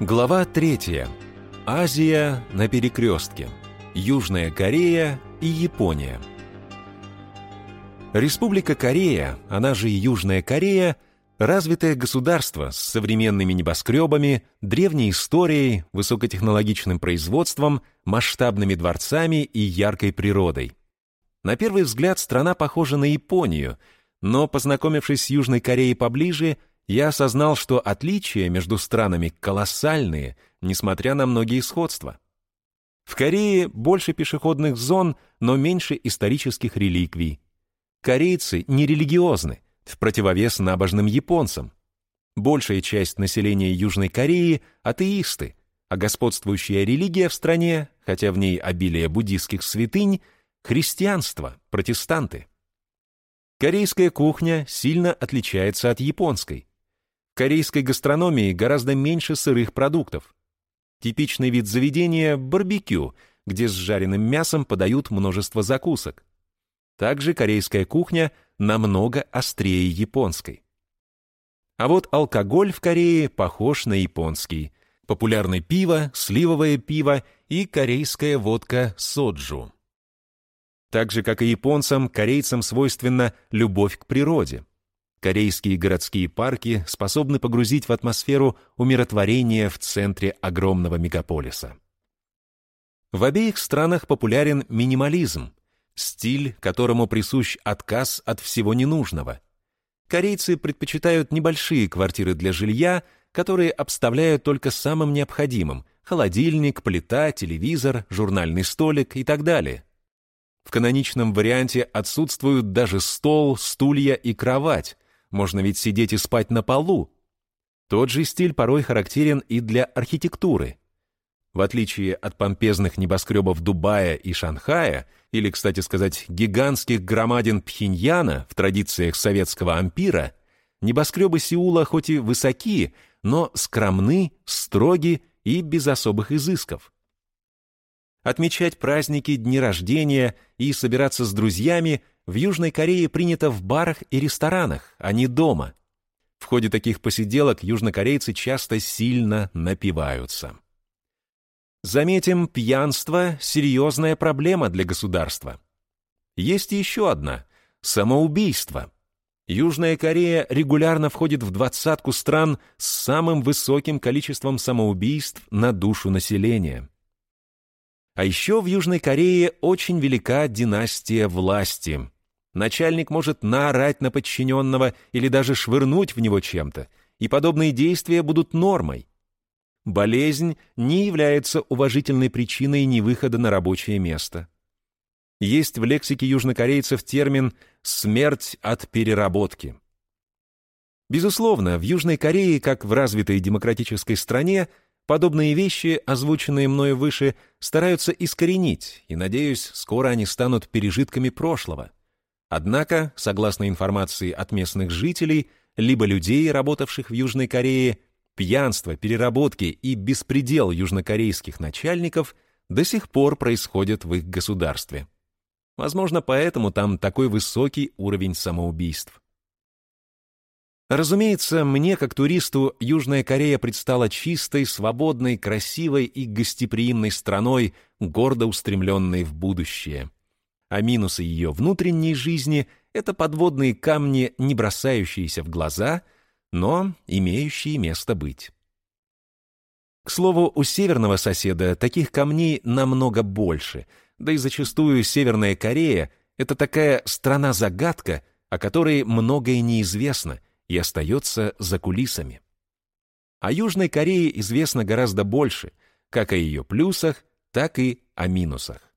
Глава 3. Азия на перекрестке. Южная Корея и Япония. Республика Корея, она же Южная Корея, развитое государство с современными небоскребами, древней историей, высокотехнологичным производством, масштабными дворцами и яркой природой. На первый взгляд страна похожа на Японию, но, познакомившись с Южной Кореей поближе, я осознал, что отличия между странами колоссальные, несмотря на многие сходства. В Корее больше пешеходных зон, но меньше исторических реликвий. Корейцы нерелигиозны, в противовес набожным японцам. Большая часть населения Южной Кореи – атеисты, а господствующая религия в стране, хотя в ней обилие буддийских святынь – христианство, протестанты. Корейская кухня сильно отличается от японской корейской гастрономии гораздо меньше сырых продуктов. Типичный вид заведения – барбекю, где с жареным мясом подают множество закусок. Также корейская кухня намного острее японской. А вот алкоголь в Корее похож на японский. Популярны пиво, сливовое пиво и корейская водка соджу. Так же, как и японцам, корейцам свойственна любовь к природе. Корейские городские парки способны погрузить в атмосферу умиротворения в центре огромного мегаполиса. В обеих странах популярен минимализм, стиль, которому присущ отказ от всего ненужного. Корейцы предпочитают небольшие квартиры для жилья, которые обставляют только самым необходимым – холодильник, плита, телевизор, журнальный столик и так далее. В каноничном варианте отсутствуют даже стол, стулья и кровать, можно ведь сидеть и спать на полу. Тот же стиль порой характерен и для архитектуры. В отличие от помпезных небоскребов Дубая и Шанхая, или, кстати сказать, гигантских громадин Пхеньяна в традициях советского ампира, небоскребы Сеула хоть и высоки, но скромны, строги и без особых изысков. Отмечать праздники, дни рождения и собираться с друзьями в Южной Корее принято в барах и ресторанах, а не дома. В ходе таких посиделок южнокорейцы часто сильно напиваются. Заметим, пьянство – серьезная проблема для государства. Есть еще одна – самоубийство. Южная Корея регулярно входит в двадцатку стран с самым высоким количеством самоубийств на душу населения. А еще в Южной Корее очень велика династия власти. Начальник может наорать на подчиненного или даже швырнуть в него чем-то, и подобные действия будут нормой. Болезнь не является уважительной причиной невыхода на рабочее место. Есть в лексике южнокорейцев термин «смерть от переработки». Безусловно, в Южной Корее, как в развитой демократической стране, подобные вещи, озвученные мною выше, стараются искоренить, и, надеюсь, скоро они станут пережитками прошлого – Однако, согласно информации от местных жителей, либо людей, работавших в Южной Корее, пьянство, переработки и беспредел южнокорейских начальников до сих пор происходят в их государстве. Возможно, поэтому там такой высокий уровень самоубийств. Разумеется, мне, как туристу, Южная Корея предстала чистой, свободной, красивой и гостеприимной страной, гордо устремленной в будущее а минусы ее внутренней жизни — это подводные камни, не бросающиеся в глаза, но имеющие место быть. К слову, у северного соседа таких камней намного больше, да и зачастую Северная Корея — это такая страна-загадка, о которой многое неизвестно и остается за кулисами. О Южной Корее известно гораздо больше, как о ее плюсах, так и о минусах.